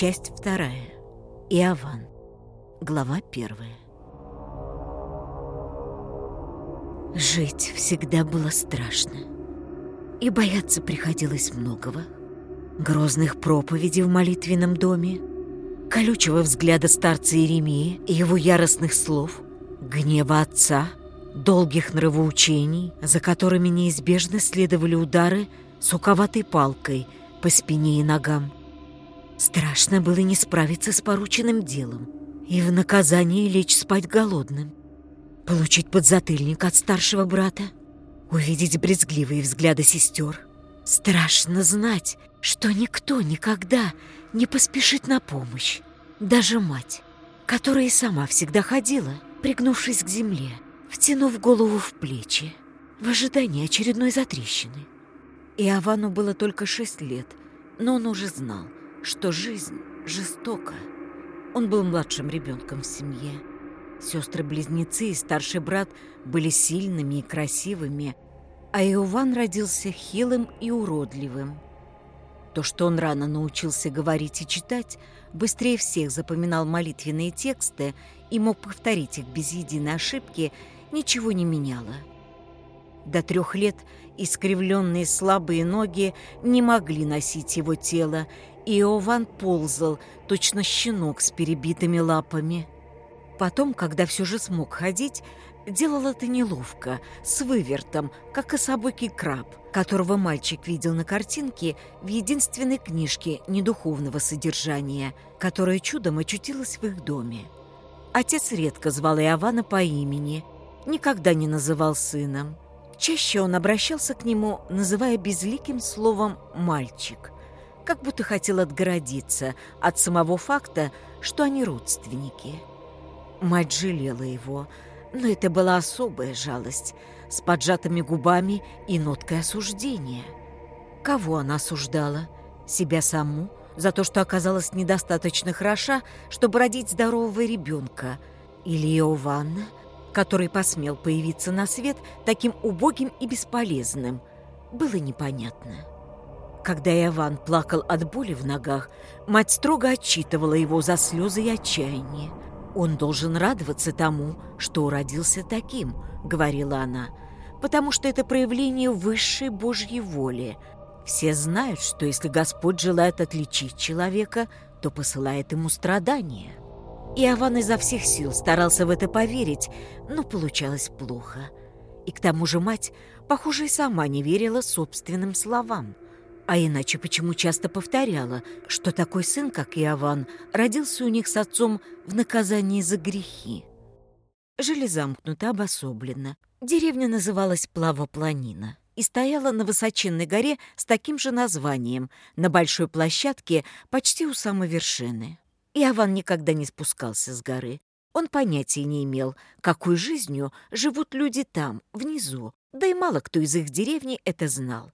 Часть вторая. Иован. Глава первая. Жить всегда было страшно. И бояться приходилось многого. Грозных проповедей в молитвенном доме, колючего взгляда старца Иеремии и его яростных слов, гнева отца, долгих нравоучений, за которыми неизбежно следовали удары суковатой палкой по спине и ногам, Страшно было не справиться с порученным делом и в наказание лечь спать голодным. Получить подзатыльник от старшего брата, увидеть брезгливые взгляды сестер. Страшно знать, что никто никогда не поспешит на помощь. Даже мать, которая и сама всегда ходила, пригнувшись к земле, втянув голову в плечи, в ожидании очередной затрещины. И Авану было только шесть лет, но он уже знал – что жизнь жестока. Он был младшим ребенком в семье. Сестры-близнецы и старший брат были сильными и красивыми, а Иован родился хилым и уродливым. То, что он рано научился говорить и читать, быстрее всех запоминал молитвенные тексты и мог повторить их без единой ошибки, ничего не меняло. До трех лет искривленные слабые ноги не могли носить его тело, Иован ползал, точно щенок с перебитыми лапами. Потом, когда все же смог ходить, делал это неловко, с вывертом, как и особокий краб, которого мальчик видел на картинке в единственной книжке недуховного содержания, которая чудом очутилась в их доме. Отец редко звал Иована по имени, никогда не называл сыном. Чаще он обращался к нему, называя безликим словом «мальчик», как будто хотел отгородиться от самого факта, что они родственники. Мать жалела его, но это была особая жалость, с поджатыми губами и ноткой осуждения. Кого она осуждала? Себя саму? За то, что оказалась недостаточно хороша, чтобы родить здорового ребенка? Или Иованна, который посмел появиться на свет таким убогим и бесполезным? Было непонятно. Когда Иован плакал от боли в ногах, мать строго отчитывала его за слезы и отчаяние. «Он должен радоваться тому, что родился таким», — говорила она, «потому что это проявление высшей Божьей воли. Все знают, что если Господь желает отличить человека, то посылает ему страдания». Иован изо всех сил старался в это поверить, но получалось плохо. И к тому же мать, похоже, и сама не верила собственным словам. А иначе почему часто повторяла, что такой сын, как Иован, родился у них с отцом в наказании за грехи? Жили замкнуто, обособленно. Деревня называлась Плавопланина и стояла на высоченной горе с таким же названием, на большой площадке почти у самой вершины. Иован никогда не спускался с горы. Он понятия не имел, какой жизнью живут люди там, внизу, да и мало кто из их деревни это знал.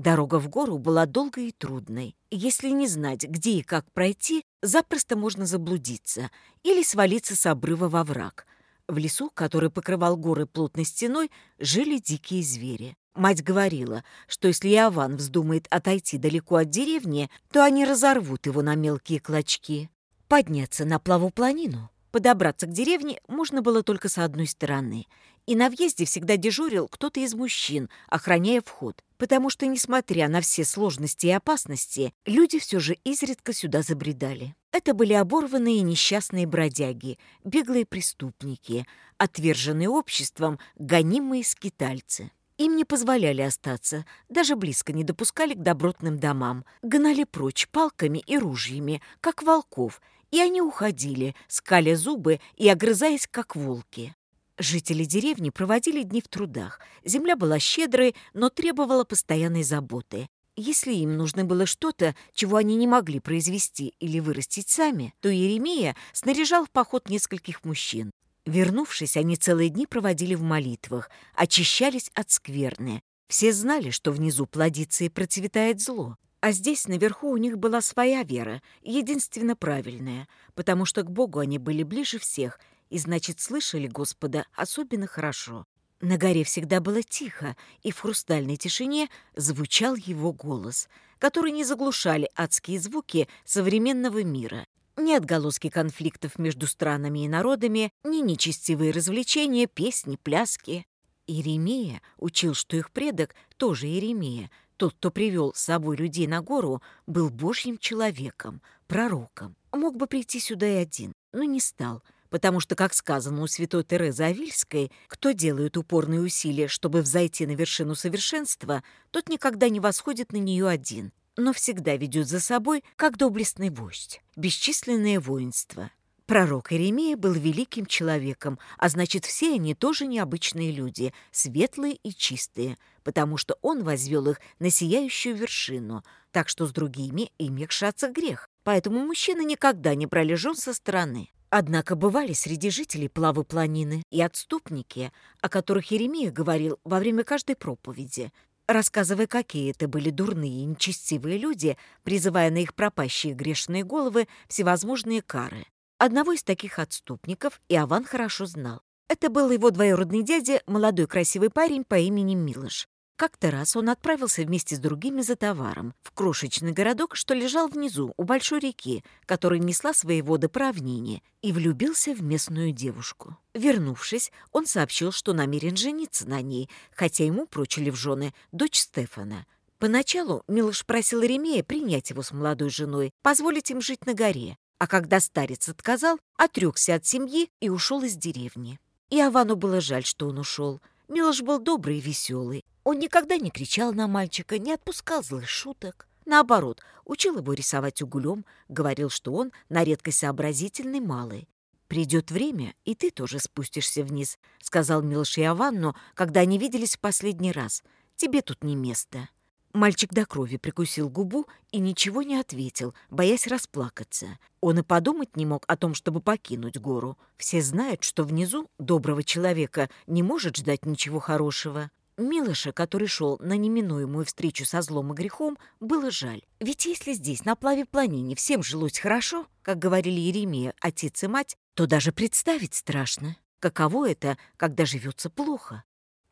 Дорога в гору была долгой и трудной. Если не знать, где и как пройти, запросто можно заблудиться или свалиться с обрыва во враг. В лесу, который покрывал горы плотной стеной, жили дикие звери. Мать говорила, что если Иован вздумает отойти далеко от деревни, то они разорвут его на мелкие клочки. Подняться на плаву планину, подобраться к деревне можно было только с одной стороны, и на въезде всегда дежурил кто-то из мужчин, охраняя вход, потому что, несмотря на все сложности и опасности, люди все же изредка сюда забредали. Это были оборванные несчастные бродяги, беглые преступники, отверженные обществом, гонимые скитальцы. Им не позволяли остаться, даже близко не допускали к добротным домам, гнали прочь палками и ружьями, как волков, и они уходили, скаля зубы и огрызаясь, как волки. Жители деревни проводили дни в трудах. Земля была щедрой, но требовала постоянной заботы. Если им нужно было что-то, чего они не могли произвести или вырастить сами, то Еремия снаряжал в поход нескольких мужчин. Вернувшись, они целые дни проводили в молитвах, очищались от скверны. Все знали, что внизу плодится и процветает зло. А здесь, наверху, у них была своя вера, единственно правильная, потому что к Богу они были ближе всех и, значит, слышали Господа особенно хорошо. На горе всегда было тихо, и в хрустальной тишине звучал его голос, который не заглушали адские звуки современного мира. Ни отголоски конфликтов между странами и народами, ни нечестивые развлечения, песни, пляски. Иеремия учил, что их предок тоже Иеремия, тот, кто привел с собой людей на гору, был божьим человеком, пророком. Мог бы прийти сюда и один, но не стал — потому что, как сказано у святой Терезы Авильской, кто делает упорные усилия, чтобы взойти на вершину совершенства, тот никогда не восходит на нее один, но всегда ведет за собой, как доблестный вождь, бесчисленное воинство. Пророк Иеремия был великим человеком, а значит, все они тоже необычные люди, светлые и чистые, потому что он возвел их на сияющую вершину, так что с другими ими кшаться грех. Поэтому мужчина никогда не пролежен со стороны. Однако бывали среди жителей плавы планины и отступники, о которых Еремия говорил во время каждой проповеди, рассказывая, какие это были дурные и нечестивые люди, призывая на их пропащие грешные головы всевозможные кары. Одного из таких отступников Иован хорошо знал. Это был его двоюродный дядя, молодой красивый парень по имени Милош. Как-то раз он отправился вместе с другими за товаром в крошечный городок, что лежал внизу, у большой реки, которая несла свои воды по равнине, и влюбился в местную девушку. Вернувшись, он сообщил, что намерен жениться на ней, хотя ему прочили в жены дочь Стефана. Поначалу Милош просил Ремея принять его с молодой женой, позволить им жить на горе, а когда старец отказал, отрекся от семьи и ушел из деревни. И Авану было жаль, что он ушел. Милош был добрый и веселый, он никогда не кричал на мальчика, не отпускал злых шуток. Наоборот, учил его рисовать углем, говорил, что он на редкость сообразительный малый. «Придет время, и ты тоже спустишься вниз», — сказал Милош и Аванну, когда они виделись в последний раз. «Тебе тут не место». Мальчик до крови прикусил губу и ничего не ответил, боясь расплакаться. Он и подумать не мог о том, чтобы покинуть гору. Все знают, что внизу доброго человека не может ждать ничего хорошего. Милоша, который шел на неминуемую встречу со злом и грехом, было жаль. Ведь если здесь, на плаве планине, всем жилось хорошо, как говорили Еремия, отец и мать, то даже представить страшно. Каково это, когда живется плохо?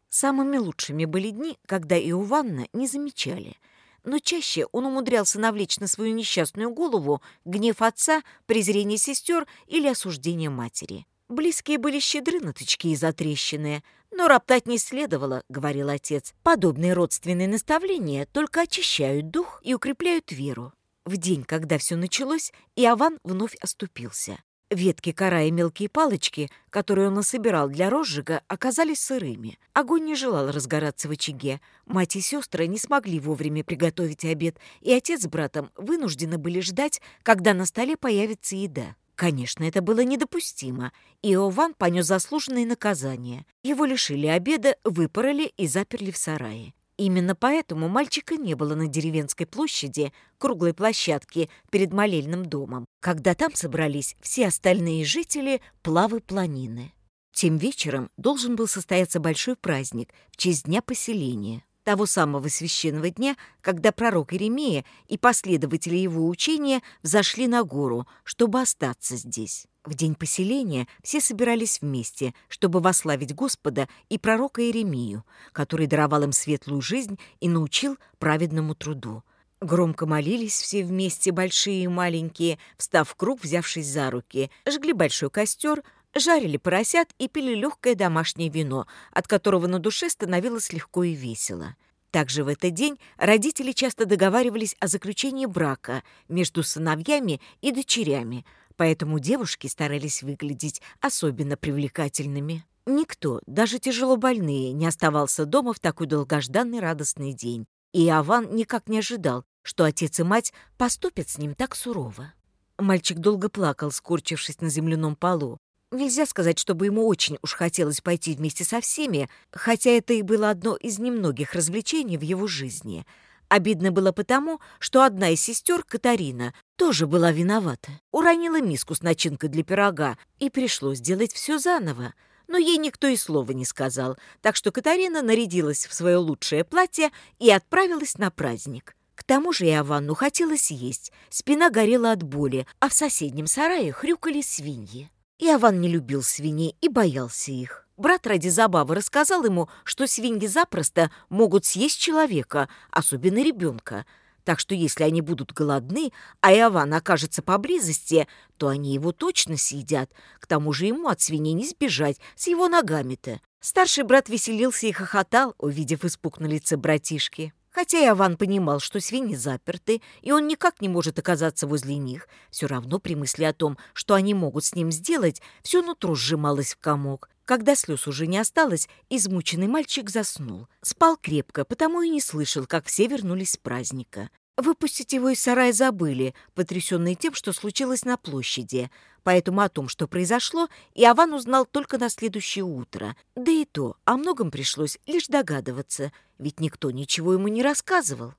Самыми лучшими были дни, когда Иованна не замечали. Но чаще он умудрялся навлечь на свою несчастную голову гнев отца, презрение сестер или осуждение матери. Близкие были щедры на тычки и затрещины, но роптать не следовало, говорил отец. Подобные родственные наставления только очищают дух и укрепляют веру. В день, когда все началось, Иован вновь оступился. Ветки кора и мелкие палочки, которые он насобирал для розжига, оказались сырыми. Огонь не желал разгораться в очаге. Мать и сестры не смогли вовремя приготовить обед, и отец с братом вынуждены были ждать, когда на столе появится еда. Конечно, это было недопустимо, и Иован понес заслуженное наказание. Его лишили обеда, выпороли и заперли в сарае. Именно поэтому мальчика не было на деревенской площади, круглой площадке перед молельным домом, когда там собрались все остальные жители плавы планины. Тем вечером должен был состояться большой праздник в честь дня поселения того самого священного дня, когда пророк Иеремия и последователи его учения взошли на гору, чтобы остаться здесь. В день поселения все собирались вместе, чтобы вославить Господа и пророка Иеремию, который даровал им светлую жизнь и научил праведному труду. Громко молились все вместе, большие и маленькие, встав в круг, взявшись за руки, жгли большой костер — жарили поросят и пили легкое домашнее вино, от которого на душе становилось легко и весело. Также в этот день родители часто договаривались о заключении брака между сыновьями и дочерями, поэтому девушки старались выглядеть особенно привлекательными. Никто, даже тяжелобольные, не оставался дома в такой долгожданный радостный день, и Аван никак не ожидал, что отец и мать поступят с ним так сурово. Мальчик долго плакал, скорчившись на земляном полу. Нельзя сказать, чтобы ему очень уж хотелось пойти вместе со всеми, хотя это и было одно из немногих развлечений в его жизни. Обидно было потому, что одна из сестер, Катарина, тоже была виновата. Уронила миску с начинкой для пирога, и пришлось делать все заново. Но ей никто и слова не сказал, так что Катарина нарядилась в свое лучшее платье и отправилась на праздник. К тому же Иованну хотелось есть, спина горела от боли, а в соседнем сарае хрюкали свиньи. Иован не любил свиней и боялся их. Брат ради забавы рассказал ему, что свиньи запросто могут съесть человека, особенно ребенка. Так что если они будут голодны, а Иован окажется поблизости, то они его точно съедят. К тому же ему от свиней не сбежать, с его ногами-то. Старший брат веселился и хохотал, увидев испуг на лице братишки. Хотя и Аван понимал, что свиньи заперты, и он никак не может оказаться возле них, все равно при мысли о том, что они могут с ним сделать, все нутро сжималось в комок. Когда слез уже не осталось, измученный мальчик заснул. Спал крепко, потому и не слышал, как все вернулись с праздника. Выпустить его из сарая забыли, потрясенные тем, что случилось на площади. Поэтому о том, что произошло, Иован узнал только на следующее утро. Да и то, о многом пришлось лишь догадываться, ведь никто ничего ему не рассказывал.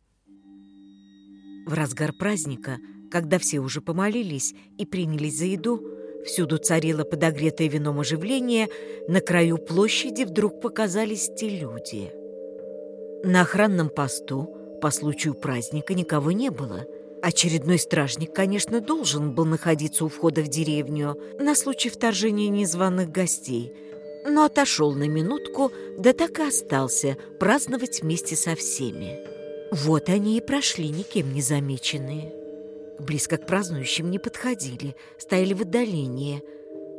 В разгар праздника, когда все уже помолились и принялись за еду, всюду царило подогретое вином оживление, на краю площади вдруг показались те люди. На охранном посту по случаю праздника никого не было — Очередной стражник, конечно, должен был находиться у входа в деревню на случай вторжения незваных гостей, но отошел на минутку, да так и остался праздновать вместе со всеми. Вот они и прошли, никем не замеченные. Близко к празднующим не подходили, стояли в отдалении.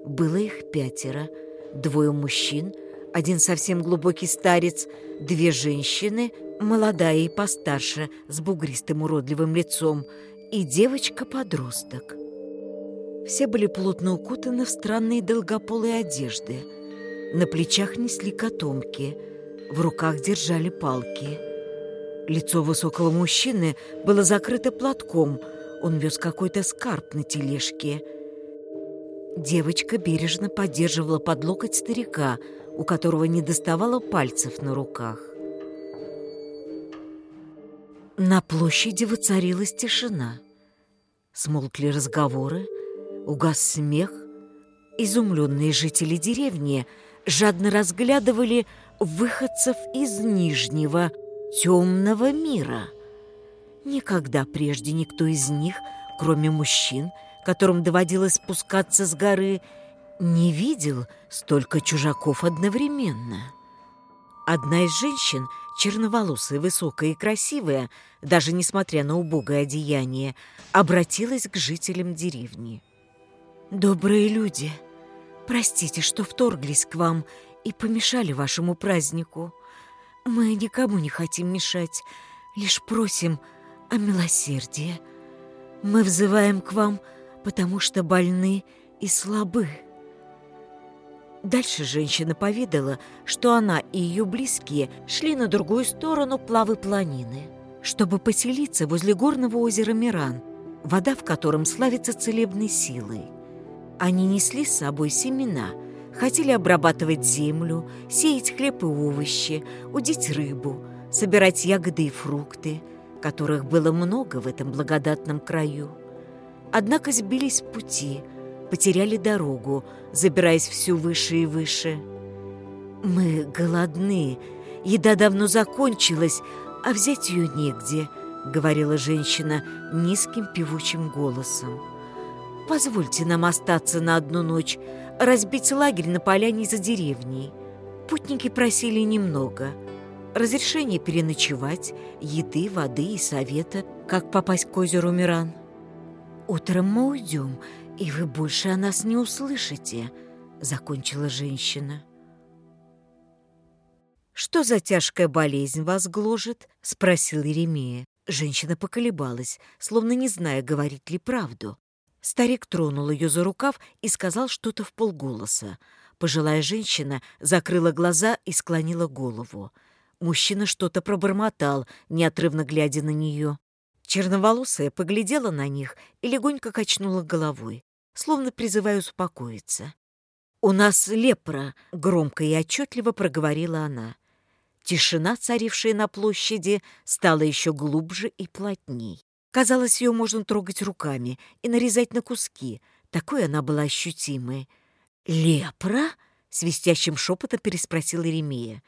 Было их пятеро, двое мужчин, один совсем глубокий старец, две женщины — молодая и постарше, с бугристым уродливым лицом, и девочка-подросток. Все были плотно укутаны в странные долгополые одежды. На плечах несли котомки, в руках держали палки. Лицо высокого мужчины было закрыто платком, он вез какой-то скарб на тележке. Девочка бережно поддерживала под локоть старика, у которого не доставало пальцев на руках. На площади воцарилась тишина. Смолкли разговоры, угас смех. Изумленные жители деревни жадно разглядывали выходцев из Нижнего, темного мира. Никогда прежде никто из них, кроме мужчин, которым доводилось спускаться с горы, не видел столько чужаков одновременно. Одна из женщин, черноволосая, высокая и красивая, даже несмотря на убогое одеяние, обратилась к жителям деревни. «Добрые люди, простите, что вторглись к вам и помешали вашему празднику. Мы никому не хотим мешать, лишь просим о милосердии. Мы взываем к вам, потому что больны и слабы». Дальше женщина поведала, что она и ее близкие шли на другую сторону плавы планины, чтобы поселиться возле горного озера Миран, вода в котором славится целебной силой. Они несли с собой семена, хотели обрабатывать землю, сеять хлеб и овощи, удить рыбу, собирать ягоды и фрукты, которых было много в этом благодатном краю. Однако сбились пути – потеряли дорогу, забираясь все выше и выше. «Мы голодны, еда давно закончилась, а взять ее негде», — говорила женщина низким певучим голосом. «Позвольте нам остаться на одну ночь, разбить лагерь на поляне за деревней». Путники просили немного. Разрешение переночевать, еды, воды и совета, как попасть к озеру Миран. «Утром мы уйдем», «И вы больше о нас не услышите», — закончила женщина. «Что за тяжкая болезнь вас гложет?» — спросил Иеремия. Женщина поколебалась, словно не зная, говорить ли правду. Старик тронул ее за рукав и сказал что-то в полголоса. Пожилая женщина закрыла глаза и склонила голову. Мужчина что-то пробормотал, неотрывно глядя на нее. Черноволосая поглядела на них и легонько качнула головой словно призывая успокоиться. «У нас лепра», — громко и отчетливо проговорила она. Тишина, царившая на площади, стала еще глубже и плотней. Казалось, ее можно трогать руками и нарезать на куски. Такой она была ощутимой. «Лепра?» — свистящим шепотом переспросила Еремия.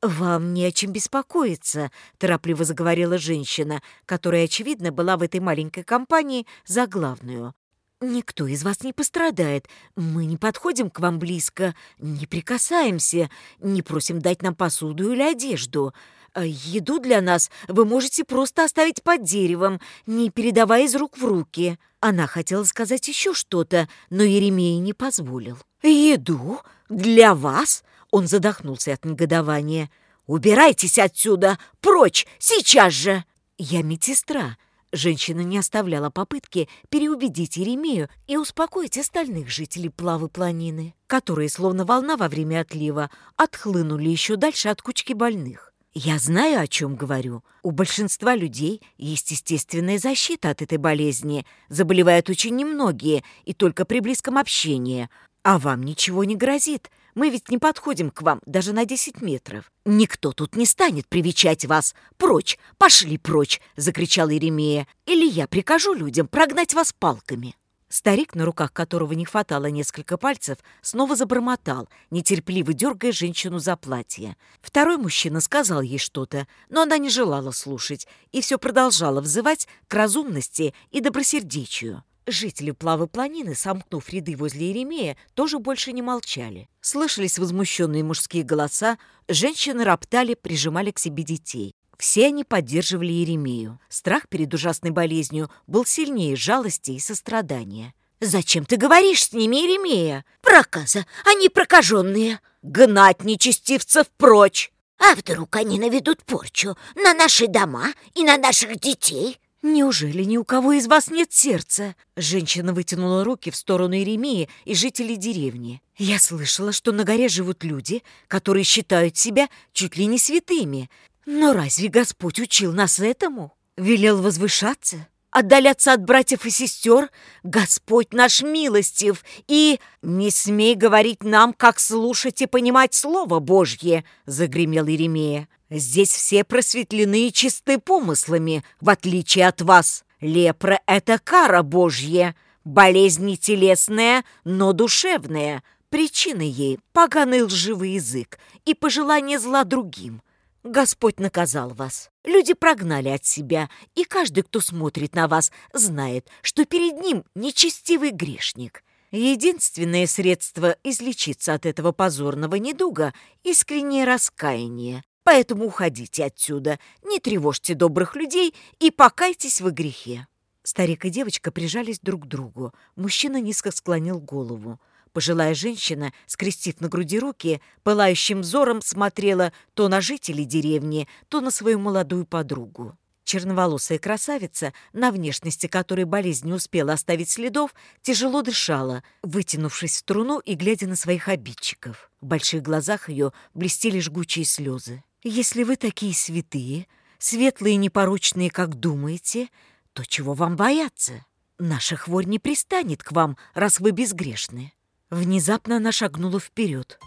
«Вам не о чем беспокоиться», — торопливо заговорила женщина, которая, очевидно, была в этой маленькой компании за главную. «Никто из вас не пострадает. Мы не подходим к вам близко, не прикасаемся, не просим дать нам посуду или одежду. А еду для нас вы можете просто оставить под деревом, не передавая из рук в руки». Она хотела сказать еще что-то, но Еремей не позволил. «Еду? Для вас?» Он задохнулся от негодования. «Убирайтесь отсюда! Прочь! Сейчас же!» «Я медсестра!» Женщина не оставляла попытки переубедить Еремею и успокоить остальных жителей плавы планины, которые, словно волна во время отлива, отхлынули еще дальше от кучки больных. Я знаю, о чем говорю. У большинства людей есть естественная защита от этой болезни. Заболевают очень немногие и только при близком общении. А вам ничего не грозит. Мы ведь не подходим к вам даже на десять метров. Никто тут не станет привечать вас. Прочь, пошли прочь, закричал Иеремия. Или я прикажу людям прогнать вас палками. Старик, на руках которого не хватало несколько пальцев, снова забормотал, нетерпеливо дергая женщину за платье. Второй мужчина сказал ей что-то, но она не желала слушать и все продолжала взывать к разумности и добросердечию. Жители Плавы Планины, сомкнув ряды возле Еремея, тоже больше не молчали. Слышались возмущенные мужские голоса, женщины роптали, прижимали к себе детей. Все они поддерживали Еремею. Страх перед ужасной болезнью был сильнее жалости и сострадания. «Зачем ты говоришь с ними, Еремея? Проказа! Они прокаженные!» «Гнать нечестивцев прочь!» «А вдруг они наведут порчу на наши дома и на наших детей?» «Неужели ни у кого из вас нет сердца?» Женщина вытянула руки в сторону Иеремии и жителей деревни. «Я слышала, что на горе живут люди, которые считают себя чуть ли не святыми. Но разве Господь учил нас этому? Велел возвышаться?» отдаляться от братьев и сестер, Господь наш милостив, и не смей говорить нам, как слушать и понимать Слово Божье», — загремел Иеремия. «Здесь все просветлены и чисты помыслами, в отличие от вас. Лепра — это кара Божья, болезнь не телесная, но душевная». Причины ей – поганый лживый язык и пожелание зла другим. Господь наказал вас. Люди прогнали от себя, и каждый, кто смотрит на вас, знает, что перед ним нечестивый грешник. Единственное средство излечиться от этого позорного недуга — искреннее раскаяние. Поэтому уходите отсюда, не тревожьте добрых людей и покайтесь в грехе». Старик и девочка прижались друг к другу. Мужчина низко склонил голову. Пожилая женщина, скрестив на груди руки, пылающим взором смотрела то на жителей деревни, то на свою молодую подругу. Черноволосая красавица, на внешности которой болезнь не успела оставить следов, тяжело дышала, вытянувшись в струну и глядя на своих обидчиков. В больших глазах ее блестели жгучие слезы. «Если вы такие святые, светлые и непорочные, как думаете, то чего вам бояться? Наша хворь не пристанет к вам, раз вы безгрешны. Внезапно она шагнула вперед.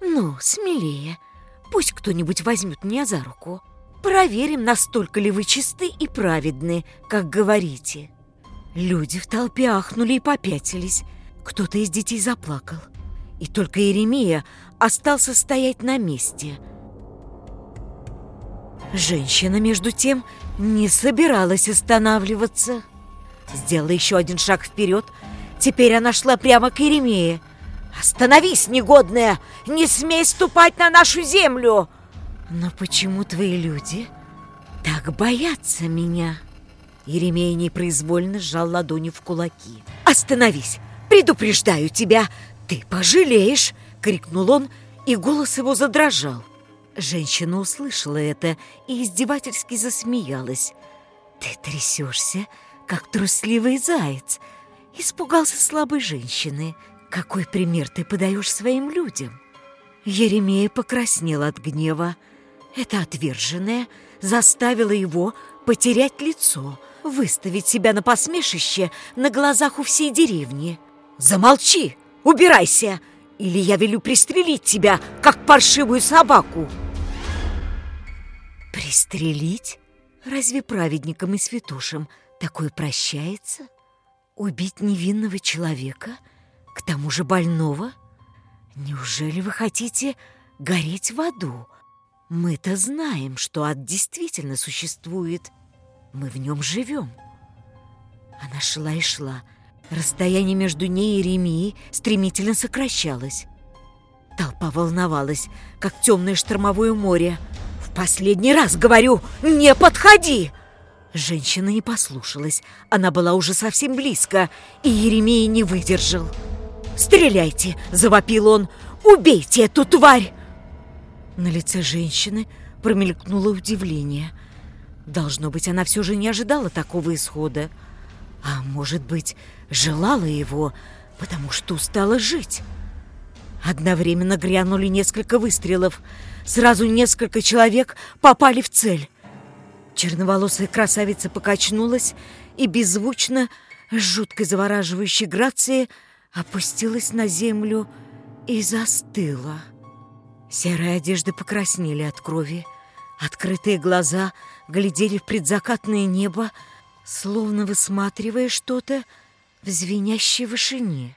«Ну, смелее. Пусть кто-нибудь возьмет меня за руку. Проверим, настолько ли вы чисты и праведны, как говорите». Люди в толпе ахнули и попятились. Кто-то из детей заплакал. И только Иеремия остался стоять на месте. Женщина, между тем, не собиралась останавливаться. Сделала еще один шаг вперед – Теперь она шла прямо к Еремее. «Остановись, негодная! Не смей ступать на нашу землю!» «Но почему твои люди так боятся меня?» Еремей непроизвольно сжал ладони в кулаки. «Остановись! Предупреждаю тебя! Ты пожалеешь!» — крикнул он, и голос его задрожал. Женщина услышала это и издевательски засмеялась. «Ты трясешься, как трусливый заяц!» Испугался слабой женщины. Какой пример ты подаешь своим людям? Еремея покраснел от гнева. Это отверженное заставило его потерять лицо, выставить себя на посмешище на глазах у всей деревни. «Замолчи! Убирайся! Или я велю пристрелить тебя, как паршивую собаку!» «Пристрелить? Разве праведникам и святушам такое прощается?» Убить невинного человека? К тому же больного? Неужели вы хотите гореть в аду? Мы-то знаем, что ад действительно существует. Мы в нем живем. Она шла и шла. Расстояние между ней и Ремией стремительно сокращалось. Толпа волновалась, как темное штормовое море. «В последний раз говорю, не подходи!» Женщина не послушалась. Она была уже совсем близко, и Еремей не выдержал. «Стреляйте!» – завопил он. «Убейте эту тварь!» На лице женщины промелькнуло удивление. Должно быть, она все же не ожидала такого исхода. А может быть, желала его, потому что устала жить. Одновременно грянули несколько выстрелов. Сразу несколько человек попали в цель. Черноволосая красавица покачнулась и беззвучно, с жуткой завораживающей грацией, опустилась на землю и застыла. Серые одежды покраснели от крови. Открытые глаза глядели в предзакатное небо, словно высматривая что-то в звенящей вышине.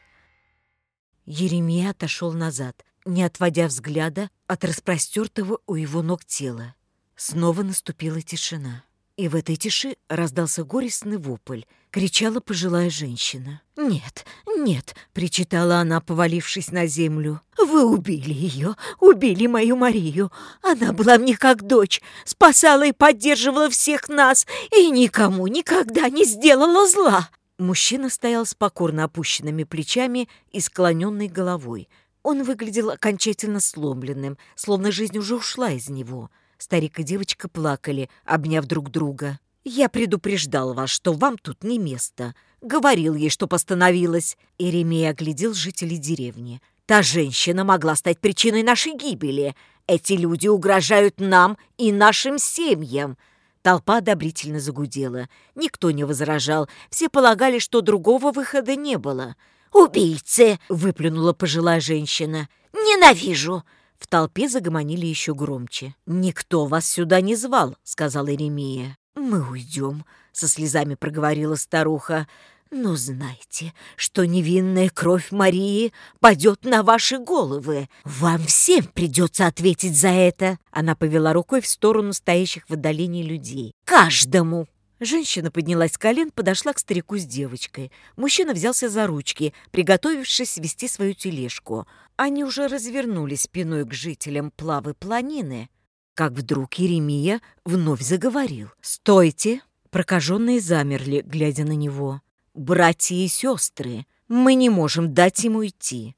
Еремия отошел назад, не отводя взгляда от распростертого у его ног тела. Снова наступила тишина. И в этой тиши раздался горестный вопль. Кричала пожилая женщина. «Нет, нет!» — причитала она, повалившись на землю. «Вы убили ее! Убили мою Марию! Она была мне как дочь, спасала и поддерживала всех нас, и никому никогда не сделала зла!» Мужчина стоял с покорно опущенными плечами и склоненной головой. Он выглядел окончательно сломленным, словно жизнь уже ушла из него — Старик и девочка плакали, обняв друг друга. «Я предупреждал вас, что вам тут не место. Говорил ей, что постановилась». Иеремей оглядел жителей деревни. «Та женщина могла стать причиной нашей гибели. Эти люди угрожают нам и нашим семьям». Толпа одобрительно загудела. Никто не возражал. Все полагали, что другого выхода не было. «Убийцы!» — выплюнула пожилая женщина. «Ненавижу! В толпе загомонили еще громче. «Никто вас сюда не звал», — сказала Иеремия. «Мы уйдем», — со слезами проговорила старуха. «Но знайте, что невинная кровь Марии падет на ваши головы. Вам всем придется ответить за это!» Она повела рукой в сторону стоящих в отдалении людей. «Каждому!» Женщина поднялась с колен, подошла к старику с девочкой. Мужчина взялся за ручки, приготовившись вести свою тележку. Они уже развернулись спиной к жителям плавы планины, как вдруг Иеремия вновь заговорил. «Стойте!» Прокаженные замерли, глядя на него. «Братья и сестры, мы не можем дать ему уйти.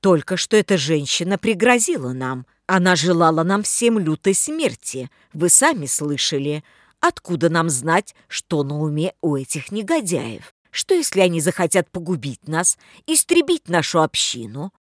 Только что эта женщина пригрозила нам. Она желала нам всем лютой смерти. Вы сами слышали. Откуда нам знать, что на уме у этих негодяев? Что, если они захотят погубить нас, истребить нашу общину?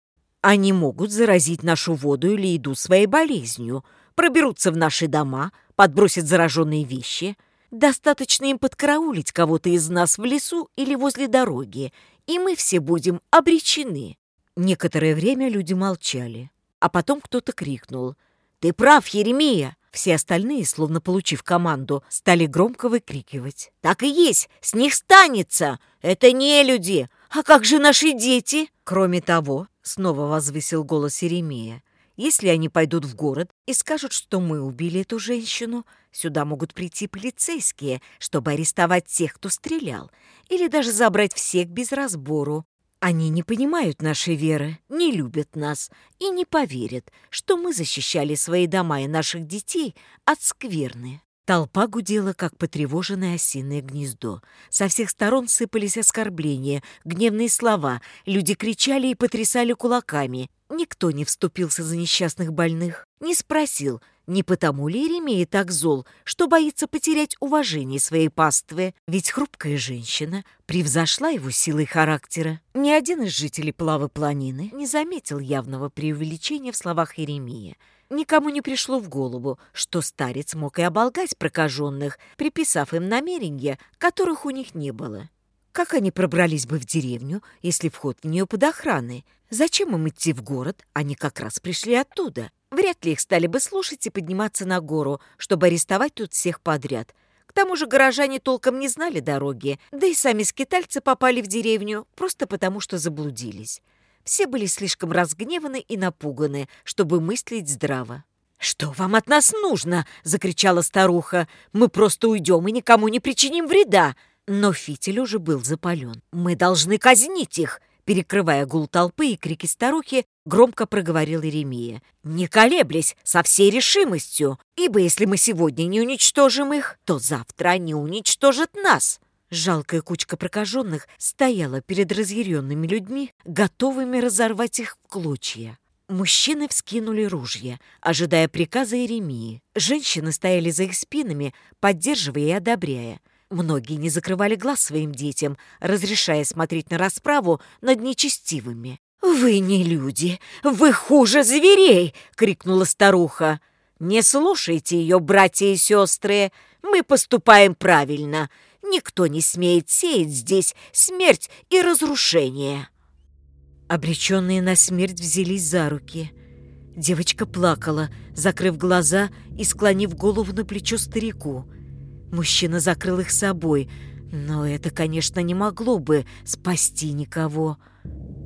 Они могут заразить нашу воду или еду своей болезнью, проберутся в наши дома, подбросят зараженные вещи. Достаточно им подкараулить кого-то из нас в лесу или возле дороги, и мы все будем обречены. Некоторое время люди молчали, а потом кто-то крикнул. «Ты прав, Еремия! Все остальные, словно получив команду, стали громко выкрикивать. «Так и есть! С них станется! Это не люди! А как же наши дети?» «Кроме того», — снова возвысил голос Еремея, «если они пойдут в город и скажут, что мы убили эту женщину, сюда могут прийти полицейские, чтобы арестовать тех, кто стрелял, или даже забрать всех без разбору. Они не понимают нашей веры, не любят нас и не поверят, что мы защищали свои дома и наших детей от скверны. Толпа гудела, как потревоженное осиное гнездо. Со всех сторон сыпались оскорбления, гневные слова, люди кричали и потрясали кулаками. Никто не вступился за несчастных больных, не спросил, не потому ли Иеремия так зол, что боится потерять уважение своей паствы? Ведь хрупкая женщина превзошла его силой характера. Ни один из жителей Плавы Планины не заметил явного преувеличения в словах Иеремия. Никому не пришло в голову, что старец мог и оболгать прокаженных, приписав им намерения, которых у них не было. Как они пробрались бы в деревню, если вход в нее под охраной? Зачем им идти в город? Они как раз пришли оттуда. Вряд ли их стали бы слушать и подниматься на гору, чтобы арестовать тут всех подряд. К тому же горожане толком не знали дороги, да и сами скитальцы попали в деревню просто потому, что заблудились. Все были слишком разгневаны и напуганы, чтобы мыслить здраво. «Что вам от нас нужно?» — закричала старуха. «Мы просто уйдем и никому не причиним вреда!» Но фитиль уже был запален. «Мы должны казнить их!» перекрывая гул толпы и крики старухи, громко проговорил Иеремия. «Не колеблясь, со всей решимостью, ибо если мы сегодня не уничтожим их, то завтра они уничтожат нас». Жалкая кучка прокаженных стояла перед разъяренными людьми, готовыми разорвать их в клочья. Мужчины вскинули ружья, ожидая приказа Иеремии. Женщины стояли за их спинами, поддерживая и одобряя. Многие не закрывали глаз своим детям, разрешая смотреть на расправу над нечестивыми. «Вы не люди! Вы хуже зверей!» — крикнула старуха. «Не слушайте ее, братья и сестры! Мы поступаем правильно! Никто не смеет сеять здесь смерть и разрушение!» Обреченные на смерть взялись за руки. Девочка плакала, закрыв глаза и склонив голову на плечо старику — Мужчина закрыл их собой, но это, конечно, не могло бы спасти никого.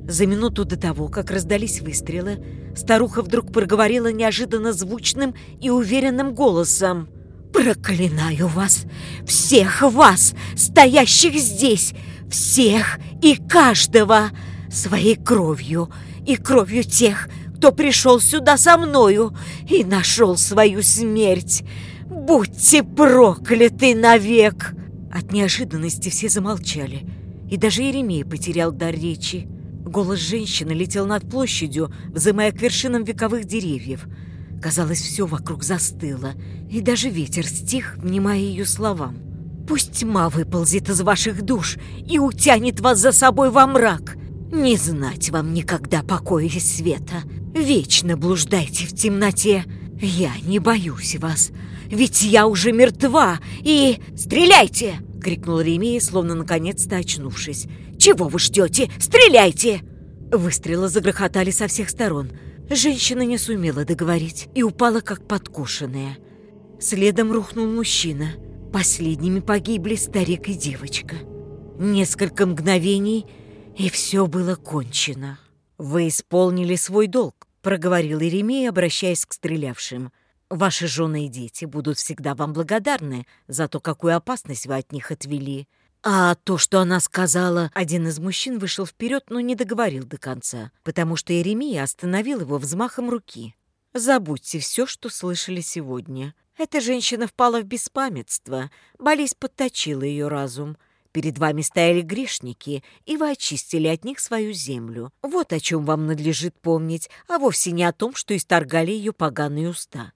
За минуту до того, как раздались выстрелы, старуха вдруг проговорила неожиданно звучным и уверенным голосом. «Проклинаю вас! Всех вас, стоящих здесь! Всех и каждого! Своей кровью и кровью тех, кто пришел сюда со мною и нашел свою смерть!» Будьте прокляты навек!» От неожиданности все замолчали, и даже Еремей потерял дар речи. Голос женщины летел над площадью, взымая к вершинам вековых деревьев. Казалось, все вокруг застыло, и даже ветер стих, внимая ее словам. «Пусть тьма выползет из ваших душ и утянет вас за собой во мрак!» Не знать вам никогда покоя и света. Вечно блуждайте в темноте. Я не боюсь вас, ведь я уже мертва! И... Стреляйте!» — крикнул Ремей, словно наконец-то очнувшись. «Чего вы ждете? Стреляйте!» Выстрелы загрохотали со всех сторон. Женщина не сумела договорить и упала как подкушенная. Следом рухнул мужчина. Последними погибли старик и девочка. Несколько мгновений, и все было кончено. «Вы исполнили свой долг», — проговорил Иеремей, обращаясь к стрелявшим. Ваши жены и дети будут всегда вам благодарны за то, какую опасность вы от них отвели. А то, что она сказала, один из мужчин вышел вперед, но не договорил до конца, потому что Иеремия остановил его взмахом руки. Забудьте все, что слышали сегодня. Эта женщина впала в беспамятство, болезнь подточила ее разум. Перед вами стояли грешники, и вы очистили от них свою землю. Вот о чем вам надлежит помнить, а вовсе не о том, что исторгали ее поганые уста.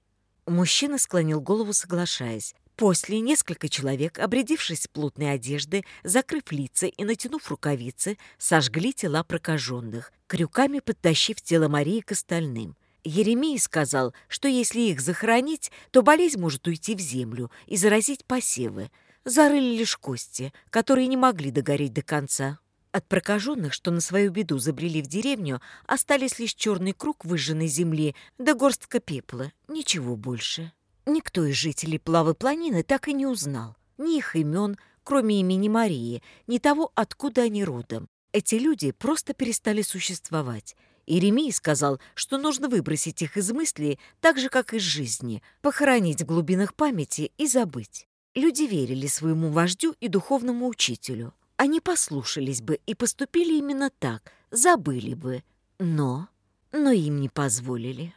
Мужчина склонил голову, соглашаясь. После несколько человек, обрядившись в плотной одежды, закрыв лица и натянув рукавицы, сожгли тела прокаженных, крюками подтащив тело Марии к остальным. Еремей сказал, что если их захоронить, то болезнь может уйти в землю и заразить посевы. Зарыли лишь кости, которые не могли догореть до конца. От прокаженных, что на свою беду забрели в деревню, остались лишь черный круг выжженной земли да горстка пепла, ничего больше. Никто из жителей Плавы Планины так и не узнал. Ни их имен, кроме имени Марии, ни того, откуда они родом. Эти люди просто перестали существовать. Иеремий сказал, что нужно выбросить их из мыслей, так же, как из жизни, похоронить в глубинах памяти и забыть. Люди верили своему вождю и духовному учителю они послушались бы и поступили именно так, забыли бы, но... но им не позволили.